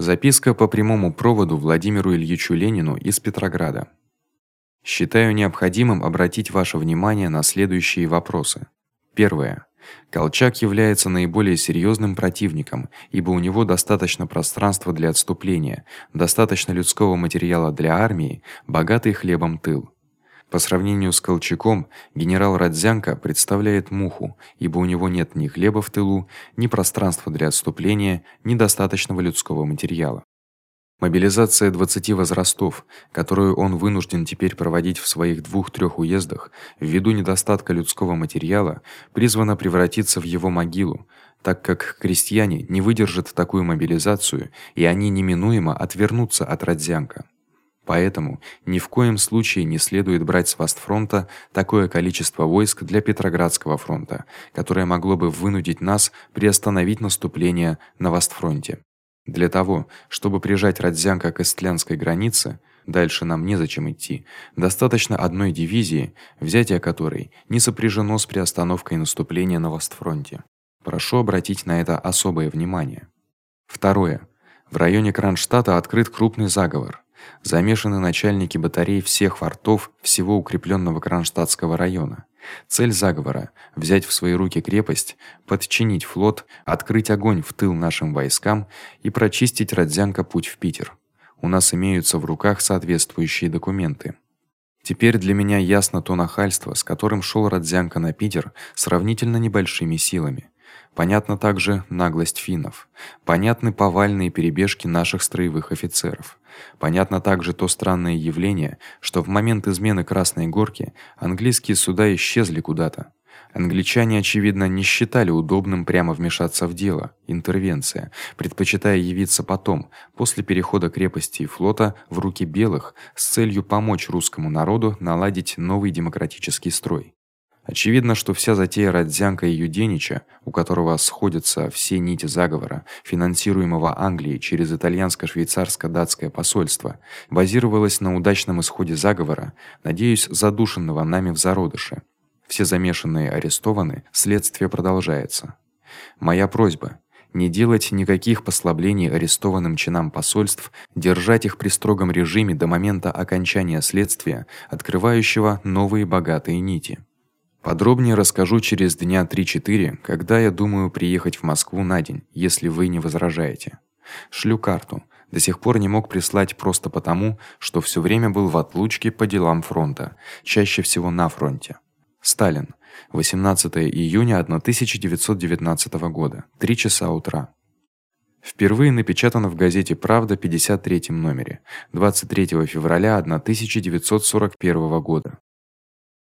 Записка по прямому проводу Владимиру Ильичу Ленину из Петрограда. Считаю необходимым обратить ваше внимание на следующие вопросы. Первое. Колчак является наиболее серьёзным противником, ибо у него достаточно пространства для отступления, достаточно людского материала для армии, богатый хлебом тыл. По сравнению с Колчаком, генерал Родзянко представляет муху, ибо у него нет ни хлеба в тылу, ни пространства для отступления, ни достаточного людского материала. Мобилизация 20 возрастов, которую он вынужден теперь проводить в своих двух-трёх уездах ввиду недостатка людского материала, призвана превратиться в его могилу, так как крестьяне не выдержат такую мобилизацию, и они неминуемо отвернутся от Родзянко. Поэтому ни в коем случае не следует брать с Востфронта такое количество войск для Петроградского фронта, которое могло бы вынудить нас приостановить наступление на Востфронте. Для того, чтобы прижать Родзянко к эстлянской границе, дальше нам незачем идти. Достаточно одной дивизии, взятие которой не сопряжено с приостановкой наступления на Востфронте. Прошу обратить на это особое внимание. Второе. В районе Кронштадта открыт крупный заговор. Замешаны начальники батарей всех фортов всего укреплённого Кронштадтского района. Цель заговора взять в свои руки крепость, подчинить флот, открыть огонь в тыл нашим войскам и прочистить Родзянко путь в Питер. У нас имеются в руках соответствующие документы. Теперь для меня ясно то нахальство, с которым шёл Родзянко на Питер сравнительно небольшими силами. Понятно также наглость финнов. Понятны повальные перебежки наших строевых офицеров. Понятно также то странное явление, что в момент измены Красной Горки английские суда исчезли куда-то. Англичане очевидно не считали удобным прямо вмешаться в дело, интервенция, предпочитая явиться потом, после перехода крепости и флота в руки белых с целью помочь русскому народу наладить новый демократический строй. Очевидно, что вся затея Радзянка и Юденича, у которого сходятся все нити заговора, финансируемого Англией через итальянско-швейцарско-датское посольство, базировалась на удачном исходе заговора, надеюсь, задушенного нами в зародыше. Все замешанные арестованы, следствие продолжается. Моя просьба не делать никаких послаблений арестованным чинам посольств, держать их при строгом режиме до момента окончания следствия, открывающего новые богатые нити. Подробнее расскажу через дня 3-4, когда я думаю приехать в Москву на день, если вы не возражаете. Шлю карту. До сих пор не мог прислать просто потому, что всё время был в отлучке по делам фронта, чаще всего на фронте. Сталин. 18 июня 1919 года. 3 часа утра. Впервые напечатано в газете Правда 53 номере 23 февраля 1941 года.